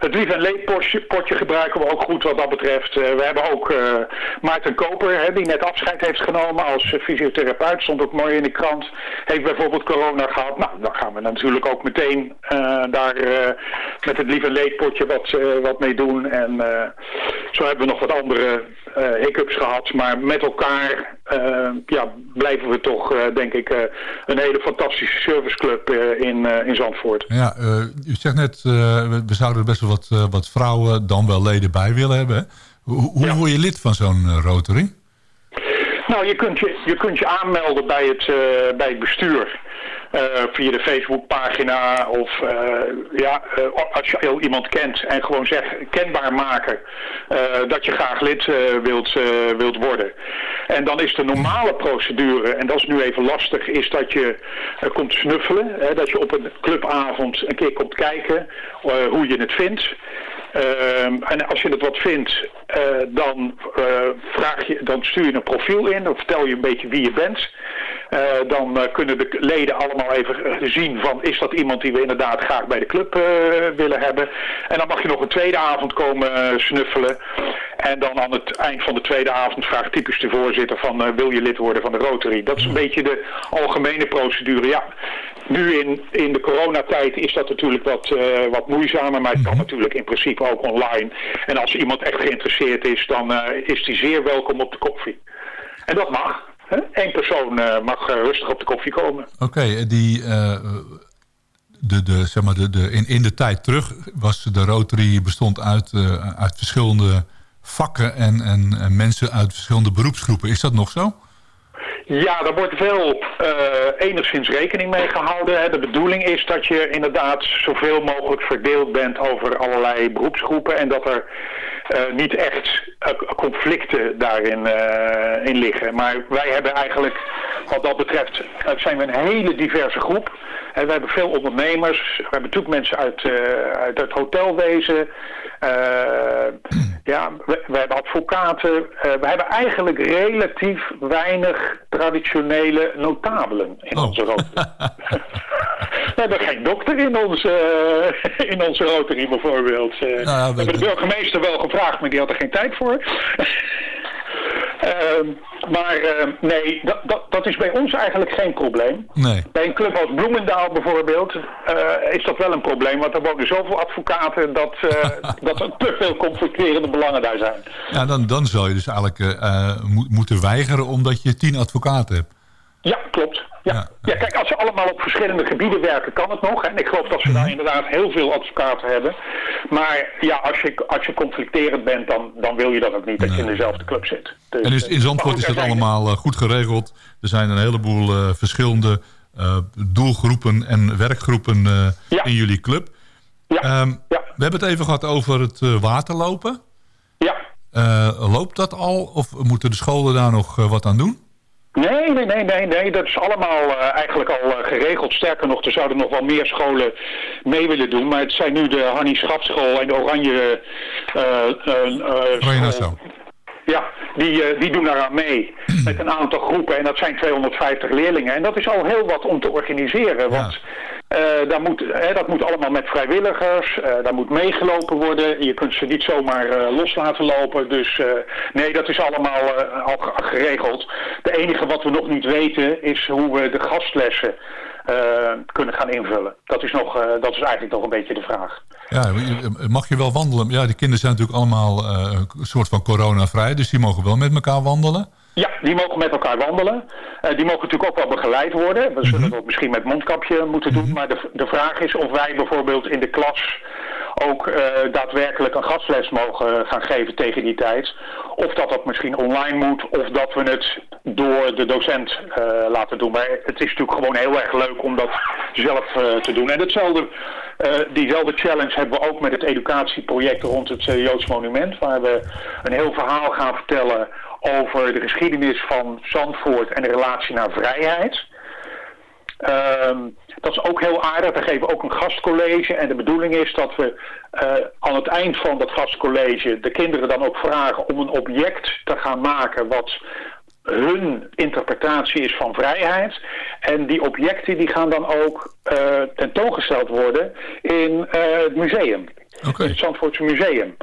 het lief en leedpotje potje gebruiken we ook goed wat dat betreft. Eh, we hebben ook eh, Maarten Koper, hè, die net afscheid heeft genomen als fysiotherapeut. Stond ook mooi in de krant. Heeft bijvoorbeeld corona gehad. Nou, dan gaan we natuurlijk ook meteen daar met het lief en leedpotje wat, wat mee doen. En zo hebben we nog wat andere hiccups gehad. Maar met elkaar eh, ja, blijven we toch, eh, denk ik, eh, een hele fantastische serviceclub in, in Zandvoort. Ja, u zegt net, we, zouden er best wel wat, wat vrouwen dan wel leden bij willen hebben. hè? Hoe, hoe word je lid van zo'n Rotary? Nou, je kunt je, je, kunt je aanmelden bij het, bij het bestuur. Eh, via de Facebookpagina of eh, ja, eh, als je al iemand kent en gewoon zeg, kenbaar maken dat je graag lid wilt, wilt worden. En dan is de normale procedure, en dat is nu even lastig, is dat je komt snuffelen. Hè, dat je op een clubavond een keer komt kijken hoe je het vindt. Ehm, en als je het wat vindt, dan, vraag je, dan stuur je een profiel in. Dan vertel je een beetje wie je bent. Eh, dan eh, kunnen de leden allemaal even eh, zien van is dat iemand die we inderdaad graag bij de club willen hebben. En dan mag je nog een tweede avond komen snuffelen. En dan aan het eind van de tweede avond vraagt typisch de voorzitter van wil je lid worden van de Rotary. Dat is een beetje de algemene procedure. Ja, nu in, in de coronatijd is dat natuurlijk wat, wat moeizamer, maar het kan natuurlijk in principe ook online. En als iemand echt geïnteresseerd is, dan is die zeer welkom op de koffie. En dat mag. Eén persoon eh, mag eh, rustig op de koffie komen. Oké, eh, die, de, de, zeg maar de, de, in, in de tijd terug was de Rotary bestond uit, uit verschillende vakken en, en, en mensen uit verschillende beroepsgroepen. Is dat nog zo? Ja, daar wordt wel eh, enigszins rekening mee gehouden. De bedoeling is dat je inderdaad zoveel mogelijk verdeeld bent over allerlei beroepsgroepen en dat er eh, niet echt eh, conflicten daarin in liggen. Maar wij hebben eigenlijk, wat dat betreft, zijn we een hele diverse groep. En we hebben veel ondernemers, we hebben natuurlijk mensen uit, uit het hotelwezen. Eh, ja, we, we hebben advocaten. Eh, we hebben eigenlijk relatief weinig traditionele notabelen in onze rotary. we hebben geen dokter in onze, eh, in onze rotary bijvoorbeeld. We hebben de burgemeester wel gevraagd, maar die had er geen tijd voor. Ehm, maar ehm, nee, dat, dat, dat is bij ons eigenlijk geen probleem. Nee. Bij een club als Bloemendaal bijvoorbeeld eh, is dat wel een probleem. Want er wonen zoveel advocaten dat, eh, dat er te veel conflicterende belangen daar zijn. Ja, dan, dan zou je dus eigenlijk eh, mo- moeten weigeren omdat je tien advocaten hebt. Ja, klopt. Ja. Ja. kijk, als ze allemaal op verschillende gebieden werken, kan het nog. En ik geloof dat ze daar inderdaad heel veel advocaten hebben. Maar ja, als je, als je conflicterend bent, dan, dan wil je dat ook niet, dat je in dezelfde club zit. Dus, En dus in eh, Zandvoort is dat allemaal eh, goed geregeld. Er zijn een heleboel eh, verschillende doelgroepen en werkgroepen in jullie club. Ehm, We hebben het even gehad over het waterlopen. Ja. Loopt dat al of moeten de scholen daar nog wat aan doen? Nee, nee, nee, nee, nee. Dat is allemaal eh, eigenlijk al eh, geregeld. Sterker nog, er zouden nog wel meer scholen mee willen doen. Maar het zijn nu de Hannie Schapschool en de Oranje Oranje school. Ja, die, die doen daaraan mee met een aantal groepen. En dat zijn 250 leerlingen. En dat is al heel wat om te organiseren. Want eh, daar moet, hè, dat moet allemaal met vrijwilligers. eh, daar moet meegelopen worden. Je kunt ze niet zomaar eh, los laten lopen. Dus nee, dat is allemaal al ge- geregeld. De enige wat we nog niet weten is hoe we de gastlessen kunnen gaan invullen. Dat is, nog, dat is eigenlijk nog een beetje de vraag. Ja, mag je wel wandelen? Ja, die kinderen zijn natuurlijk allemaal een soort van coronavrij, dus die mogen wel met elkaar wandelen. Ja, die mogen met elkaar wandelen. Eh, die mogen natuurlijk ook wel begeleid worden. We zullen dat misschien met mondkapje moeten doen. Maar de, de vraag is of wij bijvoorbeeld in de klas ook eh, daadwerkelijk een gastles mogen gaan geven tegen die tijd. Of dat dat misschien online moet, of dat we het door de docent eh, laten doen. Maar het is natuurlijk gewoon heel erg leuk om dat zelf te doen. En hetzelfde, diezelfde challenge hebben we ook met het educatieproject rond het Joods Monument. Waar we een heel verhaal gaan vertellen over de geschiedenis van Zandvoort en de relatie naar vrijheid. Ehm, dat is ook heel aardig. We geven ook een gastcollege. En de bedoeling is dat we eh, aan het eind van dat gastcollege de kinderen dan ook vragen om een object te gaan maken wat hun interpretatie is van vrijheid. En die objecten die gaan dan ook eh, tentoongesteld worden in eh, het museum. In het Zandvoortse museum.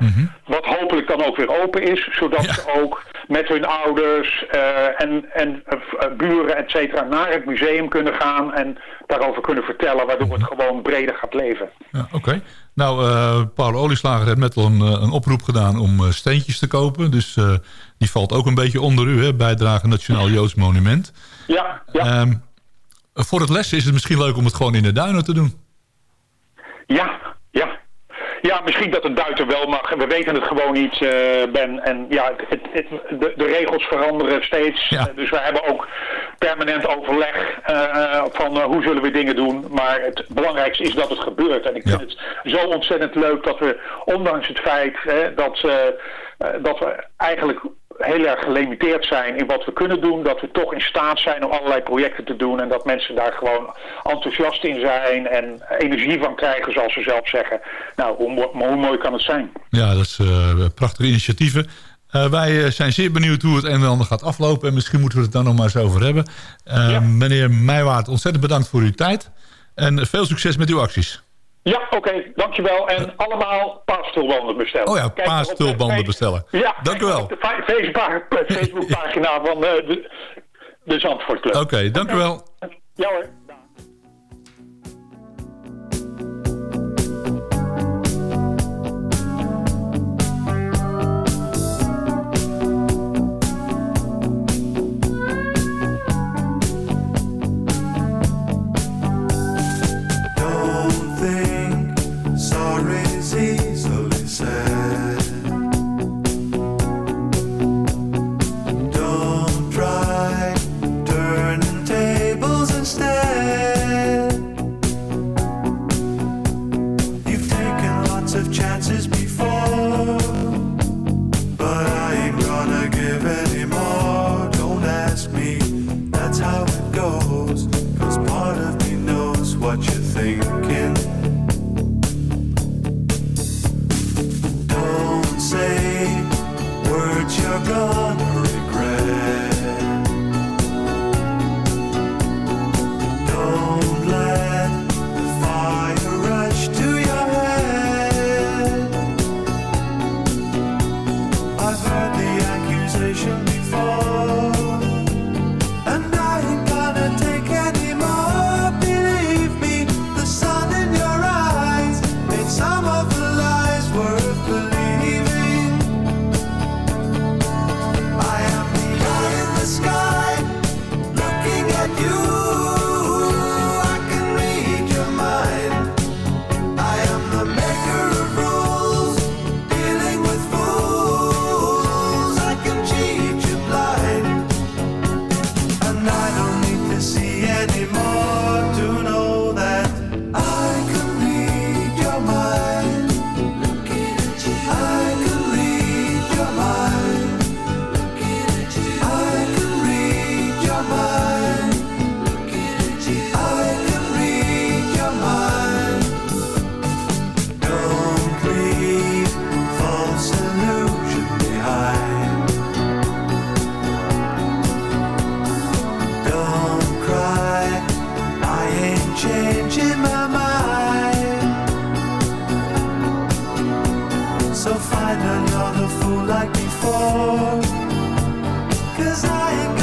Wat hopelijk dan ook weer open is, zodat ze ook met hun ouders eh, en, en eh, buren, et cetera, naar het museum kunnen gaan en daarover kunnen vertellen, waardoor het gewoon breder gaat leven. Ja, Oké. Nou, eh Paul Olieslager heeft net al een, een oproep gedaan om steentjes te kopen. Dus die valt ook een beetje onder u, hè? Bijdrage Nationaal Joods Monument. Ja, Ehm, voor het lessen is het misschien leuk om het gewoon in de duinen te doen. Ja, ja. Ja, misschien dat het buiten wel mag. We weten het gewoon niet, eh, Ben. En ja, het, het, de, de regels veranderen steeds. Dus we hebben ook permanent overleg eh, van eh, hoe zullen we dingen doen. Maar het belangrijkste is dat het gebeurt. En ik vind het zo ontzettend leuk dat we, ondanks het feit hè, dat, dat we eigenlijk heel erg gelimiteerd zijn in wat we kunnen doen, dat we toch in staat zijn om allerlei projecten te doen en dat mensen daar gewoon enthousiast in zijn en energie van krijgen, zoals ze zelf zeggen. Nou, hoe, mo- hoe mooi kan het zijn? Ja, dat is eh, prachtige initiatieven. Eh, wij eh, zijn zeer benieuwd hoe het een en ander gaat aflopen. En misschien moeten we het dan nog maar eens over hebben. Meneer Meijwaard, ontzettend bedankt voor uw tijd. En veel succes met uw acties. Ja, oké, dankjewel. En allemaal paastulbanden bestellen. Oh ja, paastulbanden bestellen. Ja, Dank u wel. op de fa- Facebook- Facebookpagina van eh, de, de Zandvoort Club. Oké, dank u wel. Ja hoor. changing my mind. So find another fool like before. I ain't